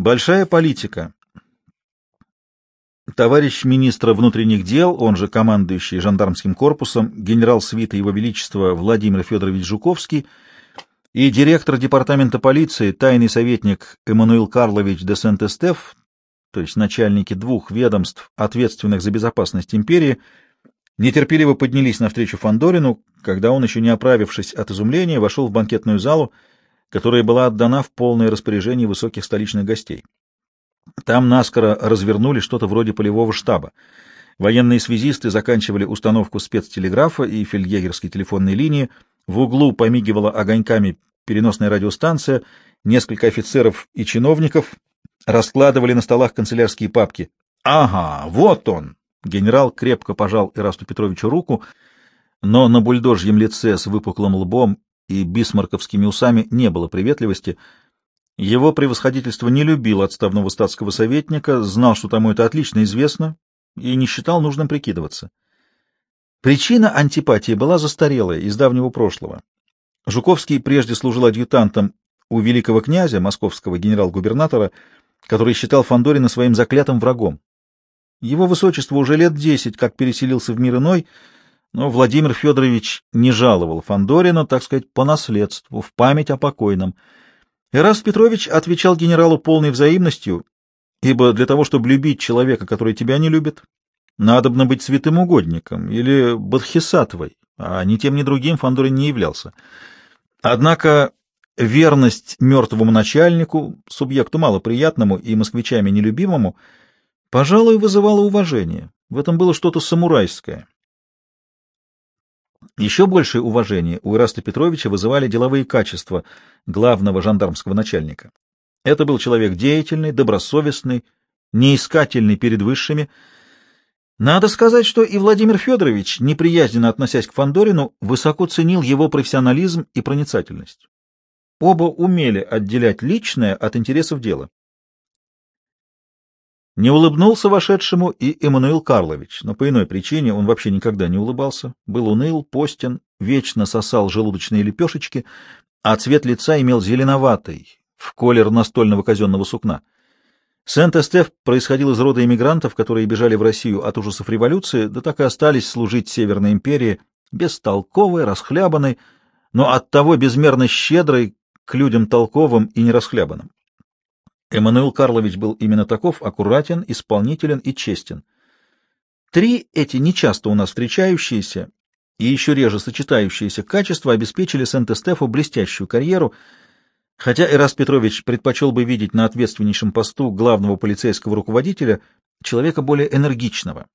Большая политика. Товарищ министра внутренних дел, он же командующий жандармским корпусом, генерал свита Его Величества Владимир Федорович Жуковский и директор департамента полиции, тайный советник Эммануил Карлович де Сент-Эстеф, то есть начальники двух ведомств, ответственных за безопасность империи, нетерпеливо поднялись навстречу Фандорину, когда он, еще не оправившись от изумления, вошел в банкетную залу, которая была отдана в полное распоряжение высоких столичных гостей. Там наскоро развернули что-то вроде полевого штаба. Военные связисты заканчивали установку спецтелеграфа и фельдъегерской телефонной линии, в углу помигивала огоньками переносная радиостанция, несколько офицеров и чиновников раскладывали на столах канцелярские папки. «Ага, вот он!» Генерал крепко пожал Ирасту Петровичу руку, но на бульдожьем лице с выпуклым лбом и бисмарковскими усами не было приветливости. Его превосходительство не любил отставного статского советника, знал, что тому это отлично известно, и не считал нужным прикидываться. Причина антипатии была застарелая, из давнего прошлого. Жуковский прежде служил адъютантом у великого князя, московского генерал-губернатора, который считал Фандорина своим заклятым врагом. Его высочество уже лет десять как переселился в мир иной — но Владимир Федорович не жаловал Фандорина, так сказать, по наследству, в память о покойном. Эраст Петрович отвечал генералу полной взаимностью, ибо для того, чтобы любить человека, который тебя не любит, надобно быть святым угодником или бодхисаттвой, а ни тем, ни другим Фандорин не являлся. Однако верность мертвому начальнику, субъекту малоприятному и москвичами нелюбимому, пожалуй, вызывала уважение. В этом было что-то самурайское. Еще большее уважение у Ираста Петровича вызывали деловые качества главного жандармского начальника. Это был человек деятельный, добросовестный, неискательный перед высшими. Надо сказать, что и Владимир Федорович, неприязненно относясь к Фандорину, высоко ценил его профессионализм и проницательность. Оба умели отделять личное от интересов дела. Не улыбнулся вошедшему и Эммануил Карлович, но по иной причине он вообще никогда не улыбался, был уныл, постен, вечно сосал желудочные лепешечки, а цвет лица имел зеленоватый, в колер настольного казенного сукна. Сент-Эстеф происходил из рода иммигрантов, которые бежали в Россию от ужасов революции, да так и остались служить Северной империи, бестолковой, расхлябанной, но оттого безмерно щедрой к людям толковым и нерасхлябанным. Эммануил Карлович был именно таков, аккуратен, исполнителен и честен. Три эти нечасто у нас встречающиеся и еще реже сочетающиеся качества обеспечили Сент-Эстефу блестящую карьеру, хотя Эрас Петрович предпочел бы видеть на ответственнейшем посту главного полицейского руководителя человека более энергичного.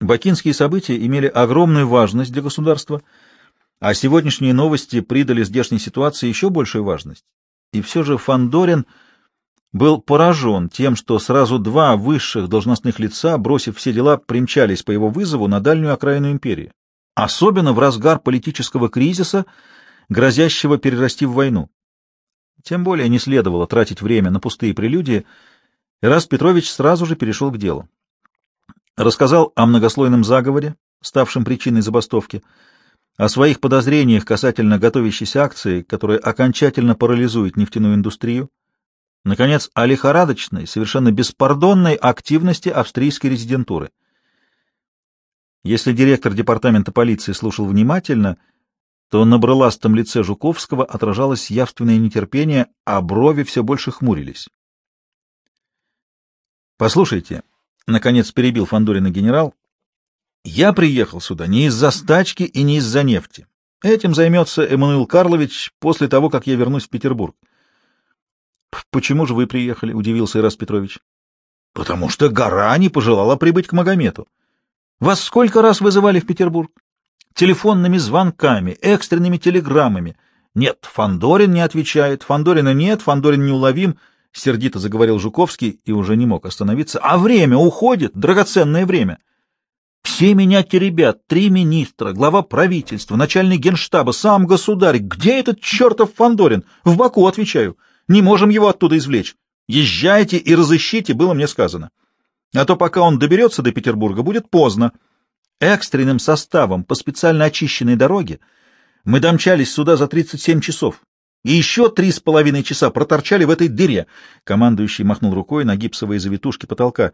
Бакинские события имели огромную важность для государства, а сегодняшние новости придали здешней ситуации еще большую важность. И все же Фандорин — был поражен тем, что сразу два высших должностных лица, бросив все дела, примчались по его вызову на дальнюю окраину империи, особенно в разгар политического кризиса, грозящего перерасти в войну. Тем более не следовало тратить время на пустые прелюдии, и раз Петрович сразу же перешел к делу. Рассказал о многослойном заговоре, ставшем причиной забастовки, о своих подозрениях касательно готовящейся акции, которая окончательно парализует нефтяную индустрию, Наконец, о лихорадочной, совершенно беспардонной активности австрийской резидентуры. Если директор департамента полиции слушал внимательно, то на брыластом лице Жуковского отражалось явственное нетерпение, а брови все больше хмурились. «Послушайте», — наконец перебил Фандорина генерал, — «я приехал сюда не из-за стачки и не из-за нефти. Этим займется Эммануил Карлович после того, как я вернусь в Петербург. — Почему же вы приехали? — удивился Ирас Петрович. — Потому что гора не пожелала прибыть к Магомету. Вас сколько раз вызывали в Петербург? Телефонными звонками, экстренными телеграммами. Нет, Фандорин не отвечает, Фандорина нет, Фандорин неуловим, — сердито заговорил Жуковский и уже не мог остановиться. А время уходит, драгоценное время. Все меня ребят, три министра, глава правительства, начальник генштаба, сам государь. Где этот чертов Фандорин? В Баку, отвечаю. Не можем его оттуда извлечь. Езжайте и разыщите, было мне сказано. А то пока он доберется до Петербурга, будет поздно. Экстренным составом по специально очищенной дороге мы домчались сюда за 37 часов. и еще три с половиной часа проторчали в этой дыре. Командующий махнул рукой на гипсовые завитушки потолка.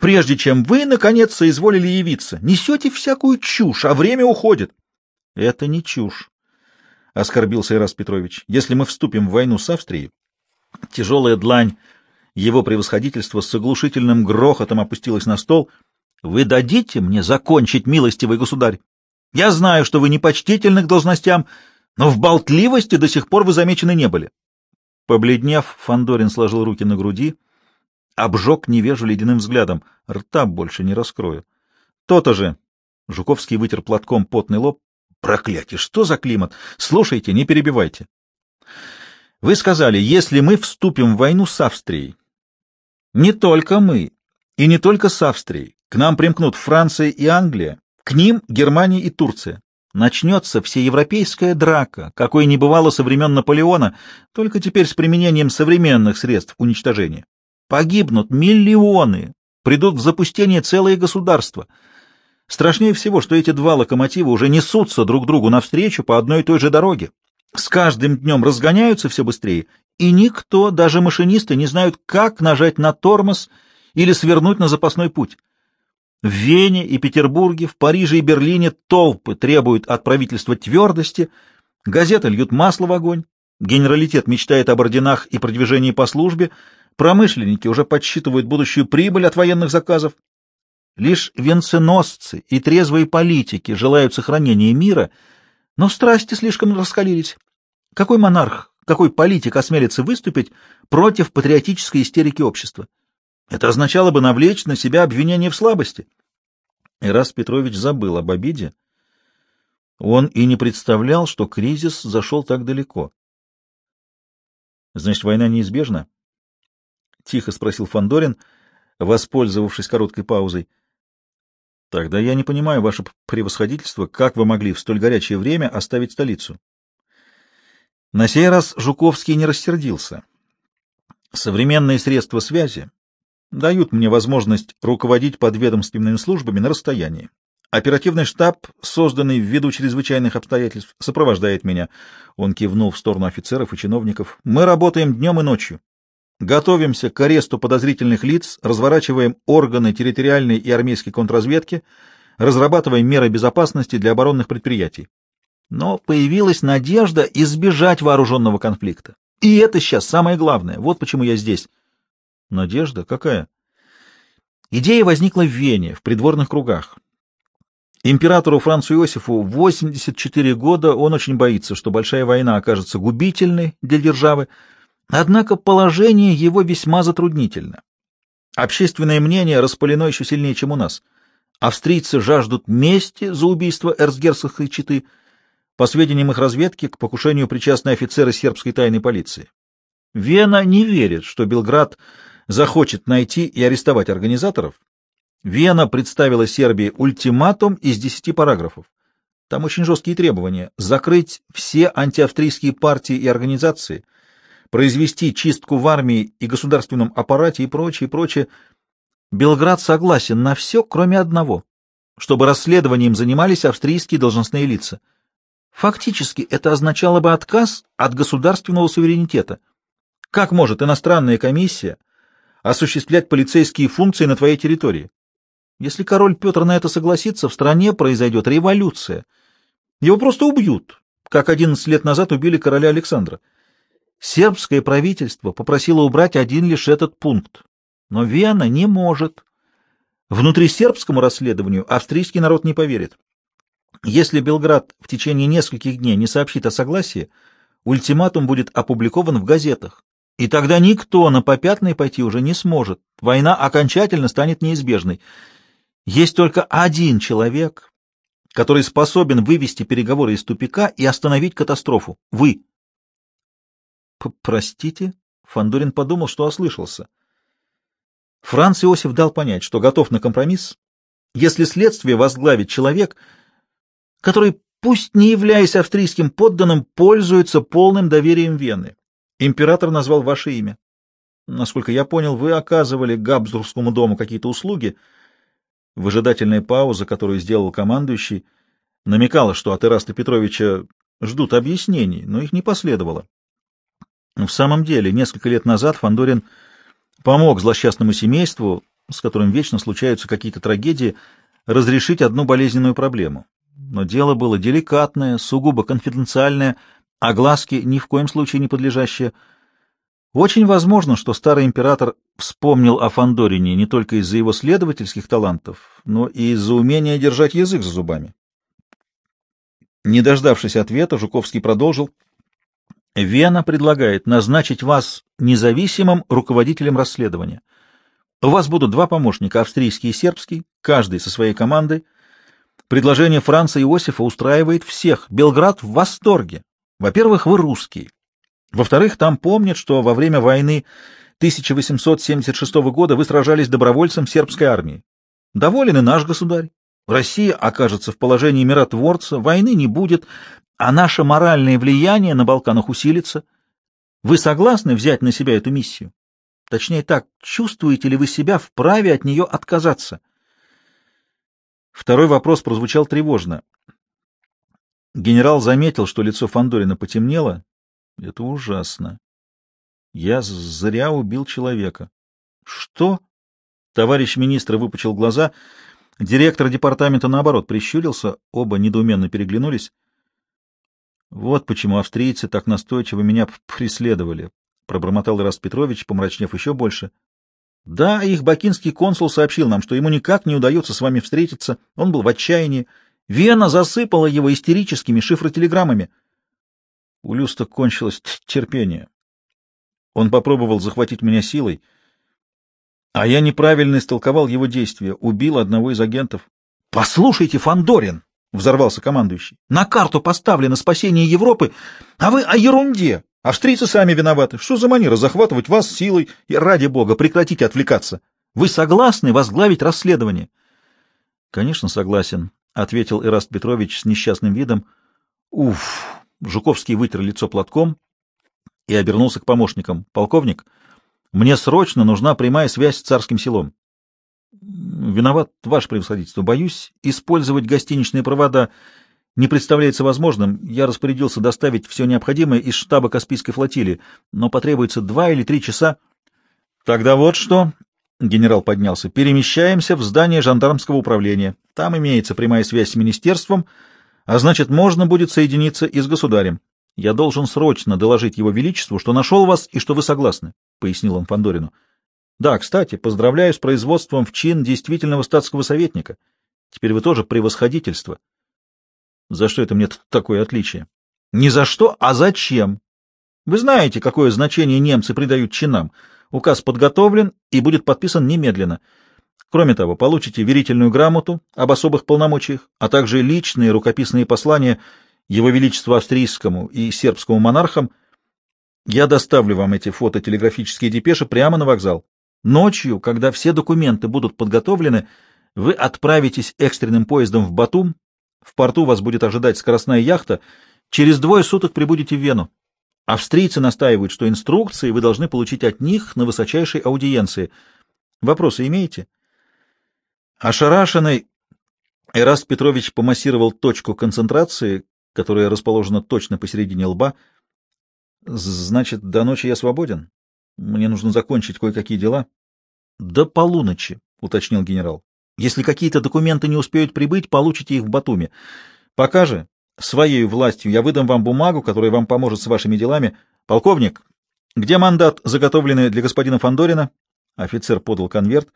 Прежде чем вы, наконец, соизволили явиться, несете всякую чушь, а время уходит. — Это не чушь, — оскорбился Ирас Петрович. — Если мы вступим в войну с Австрией, тяжелая длань его превосходительства с оглушительным грохотом опустилась на стол. — Вы дадите мне закончить, милостивый государь? Я знаю, что вы непочтительны к должностям, но в болтливости до сих пор вы замечены не были. Побледнев, Фандорин сложил руки на груди, обжег невежу ледяным взглядом. Рта больше не раскрою. То-то же. Жуковский вытер платком потный лоб. Проклятие, что за климат? Слушайте, не перебивайте. Вы сказали, если мы вступим в войну с Австрией. Не только мы, и не только с Австрией. К нам примкнут Франция и Англия, к ним Германия и Турция. Начнется всеевропейская драка, какой не бывало со времен Наполеона, только теперь с применением современных средств уничтожения. Погибнут миллионы, придут в запустение целые государства. Страшнее всего, что эти два локомотива уже несутся друг другу навстречу по одной и той же дороге. С каждым днем разгоняются все быстрее, и никто, даже машинисты, не знают, как нажать на тормоз или свернуть на запасной путь. В Вене и Петербурге, в Париже и Берлине толпы требуют от правительства твердости, газеты льют масло в огонь, генералитет мечтает об орденах и продвижении по службе, промышленники уже подсчитывают будущую прибыль от военных заказов. Лишь венценосцы и трезвые политики желают сохранения мира, но страсти слишком раскалились. Какой монарх, какой политик осмелится выступить против патриотической истерики общества? Это означало бы навлечь на себя обвинение в слабости. И раз Петрович забыл об обиде, он и не представлял, что кризис зашел так далеко. «Значит, война неизбежна?» — тихо спросил Фандорин, воспользовавшись короткой паузой. «Тогда я не понимаю ваше превосходительство, как вы могли в столь горячее время оставить столицу?» На сей раз Жуковский не рассердился. Современные средства связи дают мне возможность руководить подведомственными службами на расстоянии. Оперативный штаб, созданный ввиду чрезвычайных обстоятельств, сопровождает меня. Он кивнул в сторону офицеров и чиновников. Мы работаем днем и ночью. Готовимся к аресту подозрительных лиц, разворачиваем органы территориальной и армейской контрразведки, разрабатываем меры безопасности для оборонных предприятий. Но появилась надежда избежать вооруженного конфликта. И это сейчас самое главное. Вот почему я здесь. Надежда? Какая? Идея возникла в Вене, в придворных кругах. Императору Францу Иосифу 84 года, он очень боится, что большая война окажется губительной для державы, однако положение его весьма затруднительно. Общественное мнение распалено еще сильнее, чем у нас. Австрийцы жаждут мести за убийство эрцгерцогской четы, по сведениям их разведки, к покушению причастны офицеры сербской тайной полиции. Вена не верит, что Белград захочет найти и арестовать организаторов, Вена представила Сербии ультиматум из десяти параграфов. Там очень жесткие требования. Закрыть все антиавстрийские партии и организации, произвести чистку в армии и государственном аппарате и прочее, прочее. Белград согласен на все, кроме одного, чтобы расследованием занимались австрийские должностные лица. Фактически это означало бы отказ от государственного суверенитета. Как может иностранная комиссия осуществлять полицейские функции на твоей территории. Если король Петр на это согласится, в стране произойдет революция. Его просто убьют, как 11 лет назад убили короля Александра. Сербское правительство попросило убрать один лишь этот пункт. Но Вена не может. Внутри сербскому расследованию австрийский народ не поверит. Если Белград в течение нескольких дней не сообщит о согласии, ультиматум будет опубликован в газетах. И тогда никто на попятный пойти уже не сможет. Война окончательно станет неизбежной. Есть только один человек, который способен вывести переговоры из тупика и остановить катастрофу. Вы. Простите? Фандорин подумал, что ослышался. Франц Иосиф дал понять, что готов на компромисс, если следствие возглавит человек, который, пусть не являясь австрийским подданным, пользуется полным доверием Вены. Император назвал ваше имя. Насколько я понял, вы оказывали Габсбургскому дому какие-то услуги. Выжидательная пауза, которую сделал командующий, намекала, что от Ираста Петровича ждут объяснений, но их не последовало. В самом деле, несколько лет назад Фандорин помог злосчастному семейству, с которым вечно случаются какие-то трагедии, разрешить одну болезненную проблему. Но дело было деликатное, сугубо конфиденциальное, а глазки ни в коем случае не подлежащее. Очень возможно, что старый император вспомнил о Фандорине не только из-за его следовательских талантов, но и из-за умения держать язык за зубами. Не дождавшись ответа, Жуковский продолжил. «Вена предлагает назначить вас независимым руководителем расследования. У вас будут два помощника, австрийский и сербский, каждый со своей командой. Предложение Франца Иосифа устраивает всех. Белград в восторге. Во-первых, вы русские. Во-вторых, там помнят, что во время войны 1876 года вы сражались добровольцем в сербской армии. Доволен и наш государь. Россия окажется в положении миротворца, войны не будет, а наше моральное влияние на Балканах усилится. Вы согласны взять на себя эту миссию? Точнее так, чувствуете ли вы себя вправе от нее отказаться? Второй вопрос прозвучал тревожно. Генерал заметил, что лицо Фандорина потемнело. Это ужасно. Я зря убил человека. Что? Товарищ министр выпучил глаза. Директор департамента, наоборот, прищурился. Оба недоуменно переглянулись. Вот почему австрийцы так настойчиво меня преследовали, пробормотал Ираст Петрович, помрачнев еще больше. Да, их бакинский консул сообщил нам, что ему никак не удается с вами встретиться. Он был в отчаянии. Вена засыпала его истерическими шифротелеграммами. У Люста кончилось терпение. Он попробовал захватить меня силой, а я неправильно истолковал его действия, убил одного из агентов. — Послушайте, Фандорин! — взорвался командующий. — На карту поставлено спасение Европы, а вы о ерунде! Австрийцы сами виноваты. Что за манера захватывать вас силой? И ради бога, прекратите отвлекаться. Вы согласны возглавить расследование? — Конечно, согласен, — ответил Ираст Петрович с несчастным видом. — Уф! Жуковский вытер лицо платком и обернулся к помощникам. — Полковник, мне срочно нужна прямая связь с царским селом. — Виноват, ваше превосходительство. Боюсь, использовать гостиничные провода не представляется возможным. Я распорядился доставить все необходимое из штаба Каспийской флотилии, но потребуется два или три часа. — Тогда вот что, — генерал поднялся, — перемещаемся в здание жандармского управления. Там имеется прямая связь с министерством, а значит, можно будет соединиться и с государем. Я должен срочно доложить его величеству, что нашел вас и что вы согласны, — пояснил он Фандорину. Да, кстати, поздравляю с производством в чин действительного статского советника. Теперь вы тоже превосходительство. За что это мне такое отличие? Не за что, а зачем? Вы знаете, какое значение немцы придают чинам. Указ подготовлен и будет подписан немедленно. Кроме того, получите верительную грамоту об особых полномочиях, а также личные рукописные послания Его Величеству Австрийскому и сербскому монархам. Я доставлю вам эти фототелеграфические депеши прямо на вокзал. Ночью, когда все документы будут подготовлены, вы отправитесь экстренным поездом в Батум, в порту вас будет ожидать скоростная яхта. Через двое суток прибудете в Вену. Австрийцы настаивают, что инструкции вы должны получить от них на высочайшей аудиенции. Вопросы имеете? Ошарашенный Эраст Петрович помассировал точку концентрации, которая расположена точно посередине лба. Значит, до ночи я свободен? Мне нужно закончить кое-какие дела. До полуночи, уточнил генерал. Если какие-то документы не успеют прибыть, получите их в Батуми. Пока же, своей властью, я выдам вам бумагу, которая вам поможет с вашими делами. Полковник, где мандат, заготовленный для господина Фандорина? Офицер подал конверт.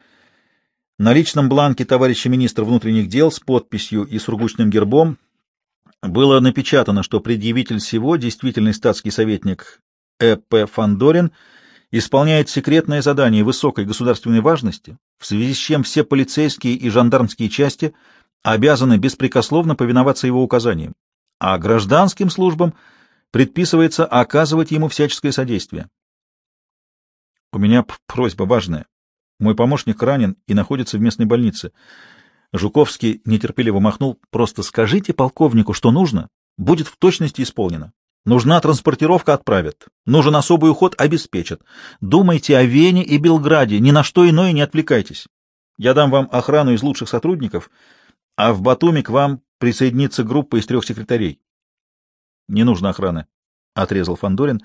На личном бланке товарища министра внутренних дел с подписью и сургучным гербом было напечатано, что предъявитель всего действительный статский советник Э.П. Фандорин — исполняет секретное задание высокой государственной важности, в связи с чем все полицейские и жандармские части обязаны беспрекословно повиноваться его указаниям, а гражданским службам предписывается оказывать ему всяческое содействие. У меня просьба важная. Мой помощник ранен и находится в местной больнице. Жуковский нетерпеливо махнул. Просто скажите полковнику, что нужно, будет в точности исполнено. Нужна транспортировка — отправят. Нужен особый уход — обеспечат. Думайте о Вене и Белграде, ни на что иное не отвлекайтесь. Я дам вам охрану из лучших сотрудников, а в Батуми к вам присоединится группа из трех секретарей. — Не нужно охраны, — отрезал Фандорин.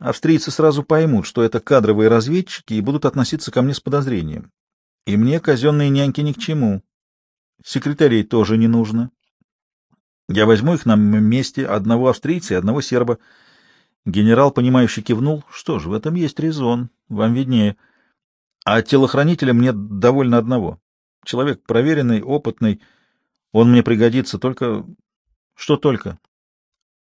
австрийцы сразу поймут, что это кадровые разведчики и будут относиться ко мне с подозрением. И мне казенные няньки ни к чему. Секретарей тоже не нужно. Я возьму их на месте одного австрийца и одного серба. Генерал, понимающе кивнул. Что ж, в этом есть резон. Вам виднее. А телохранителя мне довольно одного. Человек проверенный, опытный. Он мне пригодится только... Что только?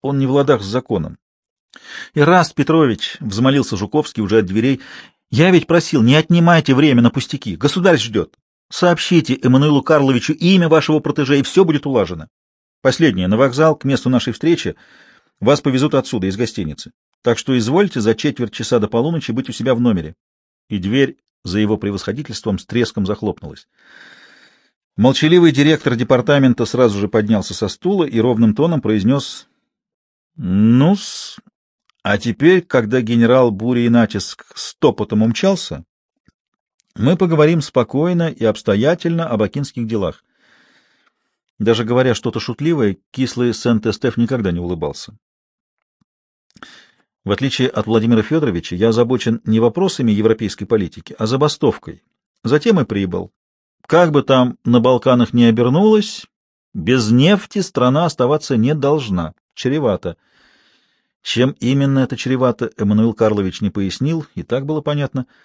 Он не в ладах с законом. — Ираст Петрович, — взмолился Жуковский уже от дверей, — я ведь просил, не отнимайте время на пустяки. Государь ждет. Сообщите Эммануилу Карловичу имя вашего протеже, и все будет улажено. Последнее. На вокзал, к месту нашей встречи, вас повезут отсюда, из гостиницы. Так что извольте за четверть часа до полуночи быть у себя в номере. И дверь за его превосходительством с треском захлопнулась. Молчаливый директор департамента сразу же поднялся со стула и ровным тоном произнес «Ну-с, а теперь, когда генерал Бури и Натиск стопотом умчался, мы поговорим спокойно и обстоятельно об акинских делах. Даже говоря что-то шутливое, кислый Сент-Эстеф никогда не улыбался. В отличие от Владимира Федоровича, я озабочен не вопросами европейской политики, а забастовкой. Затем и прибыл. Как бы там на Балканах не обернулось, без нефти страна оставаться не должна. Чревато. Чем именно это чревато, Эммануил Карлович не пояснил, и так было понятно —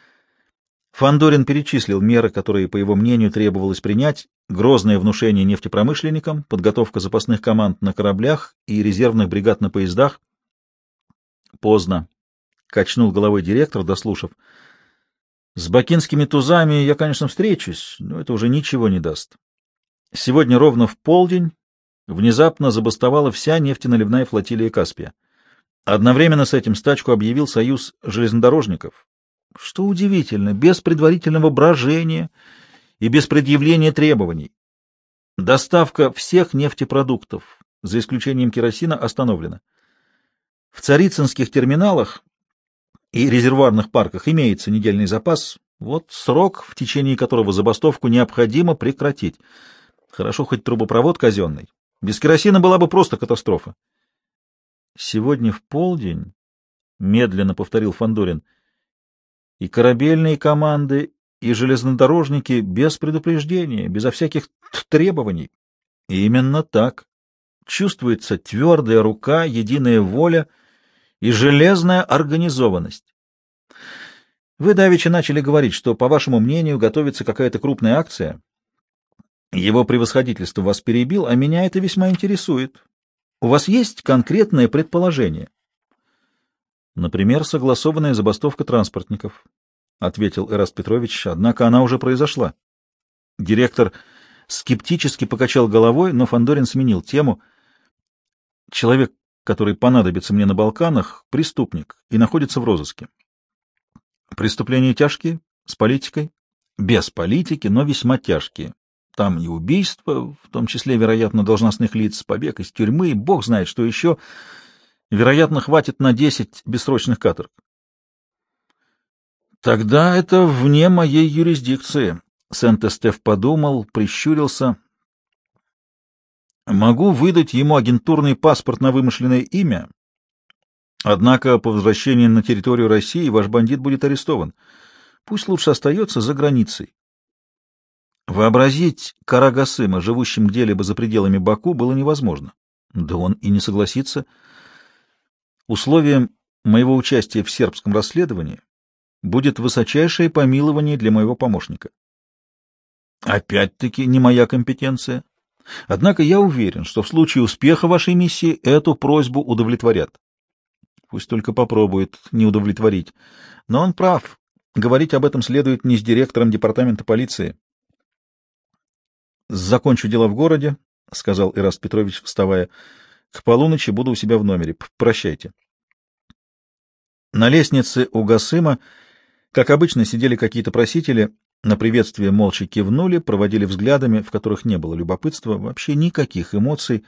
Фандорин перечислил меры, которые, по его мнению, требовалось принять, грозное внушение нефтепромышленникам, подготовка запасных команд на кораблях и резервных бригад на поездах. Поздно. Качнул головой директор, дослушав. С бакинскими тузами я, конечно, встречусь, но это уже ничего не даст. Сегодня ровно в полдень внезапно забастовала вся нефтеналивная флотилия Каспия. Одновременно с этим стачку объявил Союз железнодорожников, что удивительно, без предварительного брожения и без предъявления требований. Доставка всех нефтепродуктов, за исключением керосина, остановлена. В царицынских терминалах и резервуарных парках имеется недельный запас, вот срок, в течение которого забастовку необходимо прекратить. Хорошо хоть трубопровод казенный. Без керосина была бы просто катастрофа. Сегодня в полдень, — медленно повторил Фандорин, — и корабельные команды, и железнодорожники без предупреждения, безо всяких требований. И именно так. Чувствуется твердая рука, единая воля и железная организованность. Вы давеча начали говорить, что, по вашему мнению, готовится какая-то крупная акция. Его превосходительство вас перебил, а меня это весьма интересует. У вас есть конкретное предположение? Например, согласованная забастовка транспортников, — ответил Эраст Петрович, — однако она уже произошла. Директор скептически покачал головой, но Фандорин сменил тему. Человек, который понадобится мне на Балканах, преступник и находится в розыске. Преступления тяжкие, с политикой? Без политики, но весьма тяжкие. Там и убийства, в том числе, вероятно, должностных лиц, побег из тюрьмы, бог знает, что еще — Вероятно, хватит на десять бессрочных каторг. Тогда это вне моей юрисдикции. Сент-Эстеф подумал, прищурился. Могу выдать ему агентурный паспорт на вымышленное имя. Однако по возвращении на территорию России ваш бандит будет арестован. Пусть лучше остается за границей. Вообразить Карагасыма, живущим где-либо за пределами Баку, было невозможно. Да он и не согласится. Условием моего участия в сербском расследовании будет высочайшее помилование для моего помощника. Опять-таки не моя компетенция. Однако я уверен, что в случае успеха вашей миссии эту просьбу удовлетворят. Пусть только попробует не удовлетворить. Но он прав. Говорить об этом следует не с директором департамента полиции. «Закончу дела в городе», — сказал Ираст Петрович, вставая. «К полуночи буду у себя в номере. Прощайте». На лестнице у Гасыма, как обычно, сидели какие-то просители, на приветствие молча кивнули, проводили взглядами, в которых не было любопытства, вообще никаких эмоций.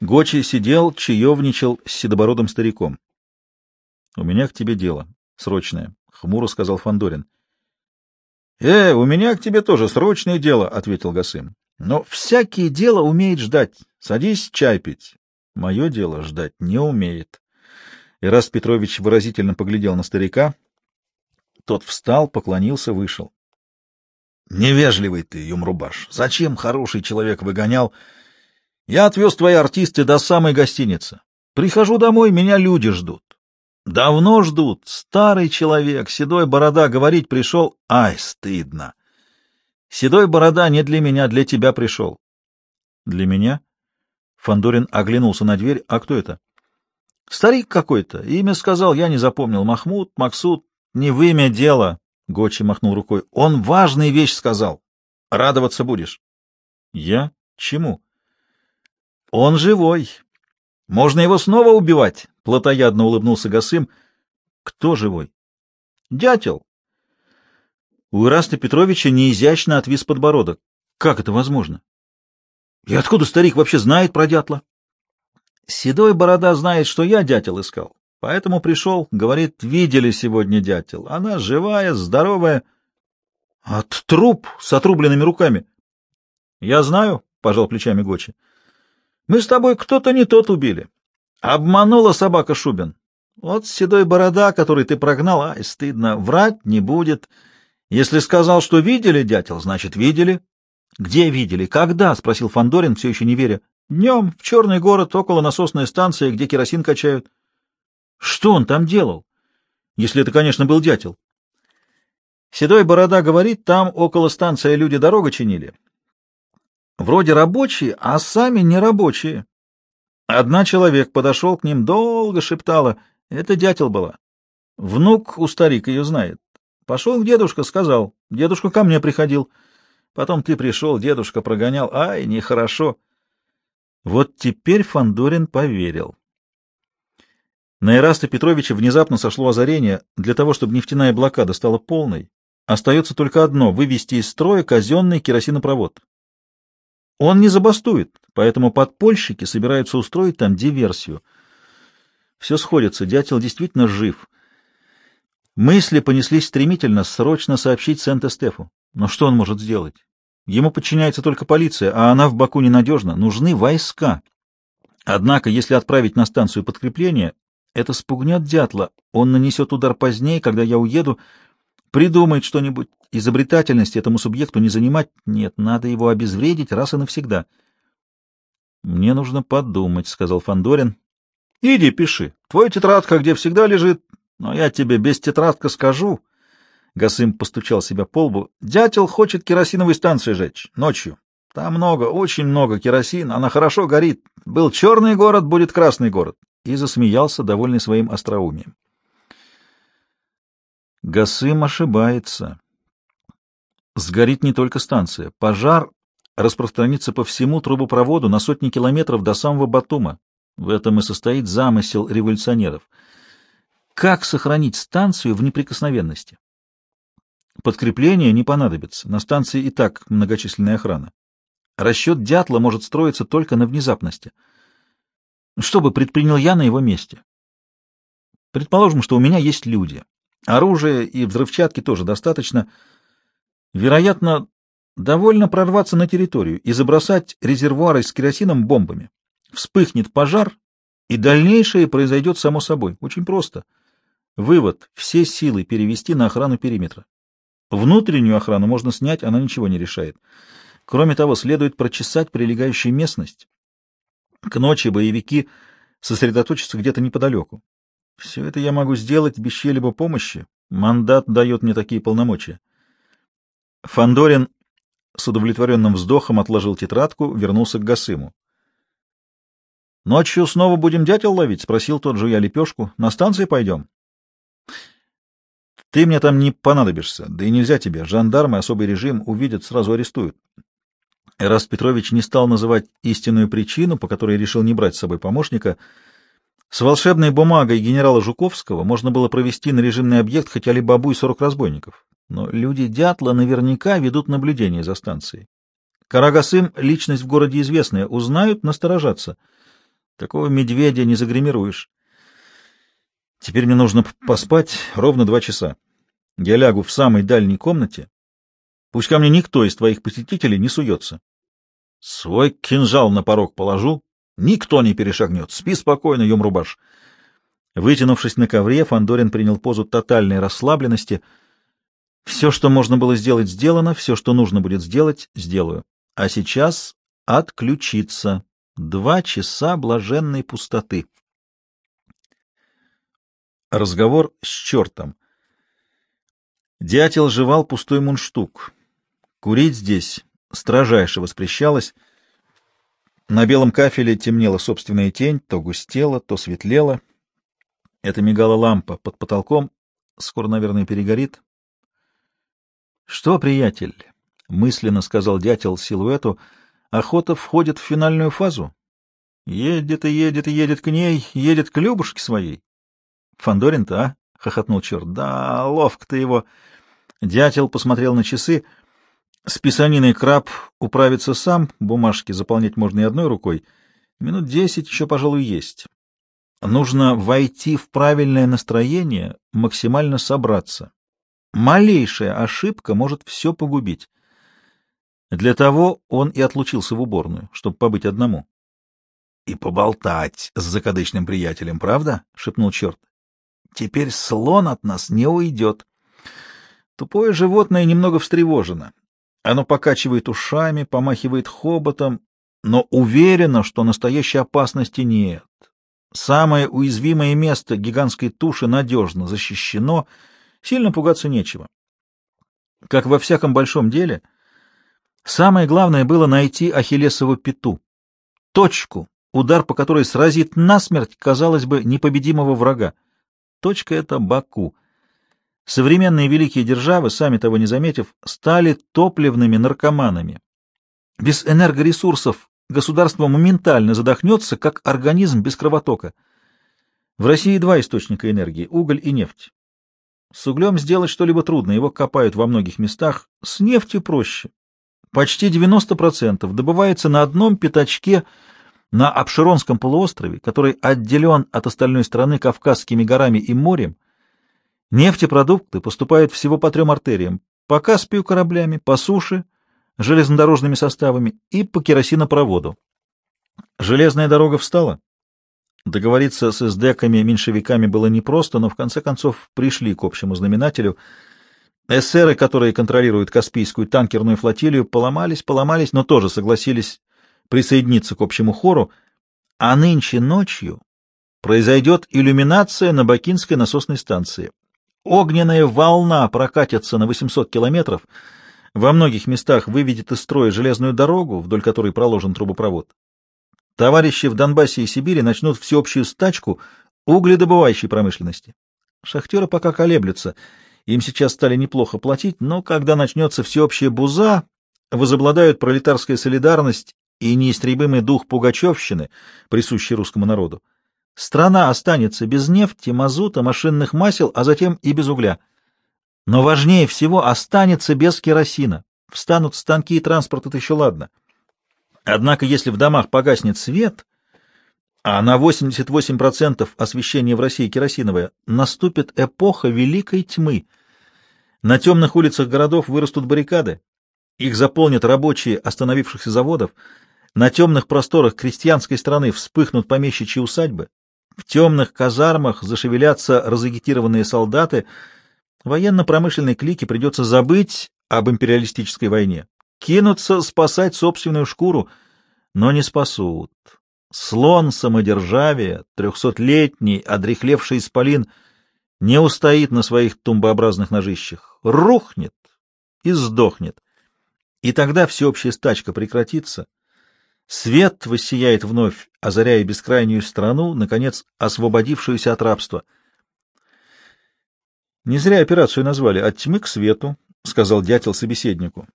Гочи сидел, чаевничал с седобородым стариком. — У меня к тебе дело. Срочное, — хмуро сказал Фандорин. Э, у меня к тебе тоже срочное дело, — ответил Гасым. — Но всякие дело умеет ждать. Садись чай пить. Мое дело ждать не умеет. Ираст Петрович выразительно поглядел на старика. Тот встал, поклонился, вышел. — Невежливый ты, Юмрубаш. Зачем хороший человек выгонял? Я отвез твои артисты до самой гостиницы. Прихожу домой, меня люди ждут. Давно ждут. Старый человек, седой борода, говорить пришел. Ай, стыдно. Седой борода не для меня, для тебя пришел. Для меня? Фандорин оглянулся на дверь. А кто это? Старик какой-то. Имя сказал, я не запомнил. Махмуд, Максуд. Не в имя дело. Гочи махнул рукой. Он важную вещь сказал. Радоваться будешь. Я? Чему? Он живой. Можно его снова убивать, плотоядно улыбнулся Гасым. Кто живой? Дятел. У Ираста Петровича неизящно отвис подбородок. Как это возможно? И откуда старик вообще знает про дятла? Седой борода знает, что я дятел искал. Поэтому пришел, говорит, видели сегодня дятел. Она живая, здоровая. От труп с отрубленными руками. Я знаю, — пожал плечами Гочи. Мы с тобой кто-то не тот убили. Обманула собака Шубин. Вот седой борода, который ты прогнал, ай, стыдно, врать не будет. Если сказал, что видели дятел, значит, видели. Где видели? Когда? — спросил Фандорин, все еще не веря. Днем в черный город, около насосной станции, где керосин качают. Что он там делал? Если это, конечно, был дятел. Седой борода говорит, там около станции люди дорогу чинили. Вроде рабочие, а сами не рабочие. Одна человек подошел к ним, долго шептала. Это дятел была. Внук у старик ее знает. Пошел к дедушка, сказал. Дедушка ко мне приходил. Потом ты пришел, дедушка прогонял. Ай, нехорошо. Вот теперь Фандорин поверил. На Ираста Петровича внезапно сошло озарение. Для того, чтобы нефтяная блокада стала полной, остается только одно — вывести из строя казенный керосинопровод. Он не забастует, поэтому подпольщики собираются устроить там диверсию. Все сходится, дятел действительно жив. Мысли понеслись стремительно, срочно сообщить Сент-Эстефу. Но что он может сделать? Ему подчиняется только полиция, а она в Баку ненадежна. Нужны войска. Однако, если отправить на станцию подкрепление, это спугнет дятла. Он нанесет удар позднее, когда я уеду, придумает что-нибудь. Изобретательности этому субъекту не занимать. Нет, надо его обезвредить раз и навсегда. — Мне нужно подумать, — сказал Фандорин. Иди, пиши. Твоя тетрадка где всегда лежит, но я тебе без тетрадка скажу. Гасым постучал себя по лбу. Дятел хочет керосиновой станции жечь ночью. Там много, очень много керосина, она хорошо горит. Был черный город, будет красный город. И засмеялся, довольный своим остроумием. Гасым ошибается. Сгорит не только станция. Пожар распространится по всему трубопроводу на сотни километров до самого Батума. В этом и состоит замысел революционеров. Как сохранить станцию в неприкосновенности? Подкрепление не понадобится. На станции и так многочисленная охрана. Расчет дятла может строиться только на внезапности. Что бы предпринял я на его месте? Предположим, что у меня есть люди. Оружия и взрывчатки тоже достаточно. Вероятно, довольно прорваться на территорию и забросать резервуары с керосином бомбами. Вспыхнет пожар, и дальнейшее произойдет само собой. Очень просто. Вывод — все силы перевести на охрану периметра. Внутреннюю охрану можно снять, она ничего не решает. Кроме того, следует прочесать прилегающую местность. К ночи боевики сосредоточатся где-то неподалеку. Все это я могу сделать без чьей-либо помощи. Мандат дает мне такие полномочия. Фандорин с удовлетворенным вздохом отложил тетрадку, вернулся к Гасыму. — Ночью снова будем дятел ловить? — спросил тот, жуя лепешку. — На станции пойдем? — Ты мне там не понадобишься, да и нельзя тебе. Жандармы, особый режим, увидят, сразу арестуют. Эраст Петрович не стал называть истинную причину, по которой решил не брать с собой помощника — с волшебной бумагой генерала Жуковского можно было провести на режимный объект хотя ли бабу и сорок разбойников. Но люди Дятла наверняка ведут наблюдение за станцией. Карагасым — личность в городе известная, узнают, насторожатся. Такого медведя не загримируешь. Теперь мне нужно поспать ровно два часа. Я лягу в самой дальней комнате. Пусть ко мне никто из твоих посетителей не суется. Свой кинжал на порог положу, Никто не перешагнет. Спи спокойно, Юмрубаш. Вытянувшись на ковре, Фандорин принял позу тотальной расслабленности. Все, что можно было сделать, сделано, все, что нужно будет сделать, сделаю. А сейчас отключиться. Два часа блаженной пустоты. Разговор с чертом. Дятел жевал пустой мундштук. Курить здесь строжайше воспрещалось. На белом кафеле темнела собственная тень, то густела, то светлела. Это мигала лампа под потолком, скоро, наверное, перегорит. — Что, приятель? — мысленно сказал дятел силуэту. — Охота входит в финальную фазу. Едет и едет и едет к ней, едет к Любушке своей. — Фандорин-то, а? — хохотнул черт. — Да, ловко ты его. Дятел посмотрел на часы. С писаниной краб управится сам, бумажки заполнять можно и одной рукой. Минут десять еще, пожалуй, есть. Нужно войти в правильное настроение, максимально собраться. Малейшая ошибка может все погубить. Для того он и отлучился в уборную, чтобы побыть одному. — И поболтать с закадычным приятелем, правда? — шепнул черт. — Теперь слон от нас не уйдет. Тупое животное немного встревожено. Оно покачивает ушами, помахивает хоботом, но уверено, что настоящей опасности нет. Самое уязвимое место гигантской туши надежно защищено, сильно пугаться нечего. Как во всяком большом деле, самое главное было найти Ахиллесову пету, точку, удар по которой сразит насмерть, казалось бы, непобедимого врага. Точка — это Баку. Современные великие державы, сами того не заметив, стали топливными наркоманами. Без энергоресурсов государство моментально задохнется, как организм без кровотока. В России два источника энергии — уголь и нефть. С углем сделать что-либо трудно, его копают во многих местах. С нефтью проще. Почти 90% добывается на одном пятачке на Обширонском полуострове, который отделен от остальной страны Кавказскими горами и морем. Нефтепродукты поступают всего по трем артериям — по Каспию кораблями, по суше — железнодорожными составами и по керосинопроводу. Железная дорога встала. Договориться с эсдеками-меньшевиками было непросто, но в конце концов пришли к общему знаменателю. Эсеры, которые контролируют Каспийскую танкерную флотилию, поломались, поломались, но тоже согласились присоединиться к общему хору, а нынче ночью произойдет иллюминация на Бакинской насосной станции. Огненная волна прокатится на 800 километров — во многих местах выведет из строя железную дорогу, вдоль которой проложен трубопровод. Товарищи в Донбассе и Сибири начнут всеобщую стачку угледобывающей промышленности. Шахтеры пока колеблются, им сейчас стали неплохо платить, но когда начнется всеобщая буза, возобладают пролетарская солидарность и неистребимый дух пугачевщины, присущий русскому народу. Страна останется без нефти, мазута, машинных масел, а затем и без угля. Но важнее всего останется без керосина. Встанут станки и транспорт, это еще ладно. Однако, если в домах погаснет свет, а на 88% освещение в России керосиновое, наступит эпоха великой тьмы. На темных улицах городов вырастут баррикады, их заполнят рабочие остановившихся заводов, на темных просторах крестьянской страны вспыхнут помещичьи усадьбы, в темных казармах зашевелятся разагитированные солдаты — Военно-промышленной клике придется забыть об империалистической войне, кинуться спасать собственную шкуру, но не спасут. Слон самодержавия, трехсотлетний, одрехлевший исполин, не устоит на своих тумбообразных ножищах, рухнет и сдохнет. И тогда всеобщая стачка прекратится, свет воссияет вновь, озаряя бескрайнюю страну, наконец освободившуюся от рабства — не зря операцию назвали «От тьмы к свету», — сказал дятел собеседнику.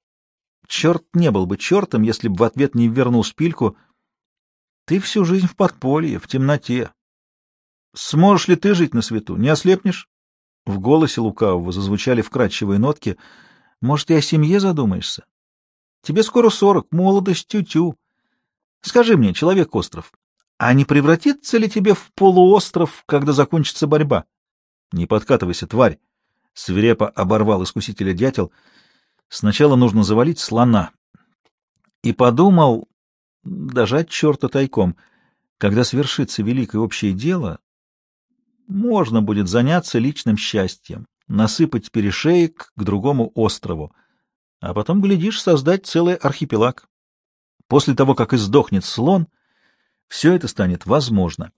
Черт не был бы чертом, если бы в ответ не вернул шпильку. Ты всю жизнь в подполье, в темноте. Сможешь ли ты жить на свету? Не ослепнешь? В голосе лукавого зазвучали вкрадчивые нотки. Может, и о семье задумаешься? Тебе скоро сорок, молодость тю-тю. Скажи мне, человек-остров, а не превратится ли тебе в полуостров, когда закончится борьба? Не подкатывайся, тварь! Свирепо оборвал искусителя дятел. Сначала нужно завалить слона. И подумал, от черта тайком, когда свершится великое общее дело, можно будет заняться личным счастьем, насыпать перешеек к другому острову, а потом, глядишь, создать целый архипелаг. После того, как издохнет слон, все это станет возможно.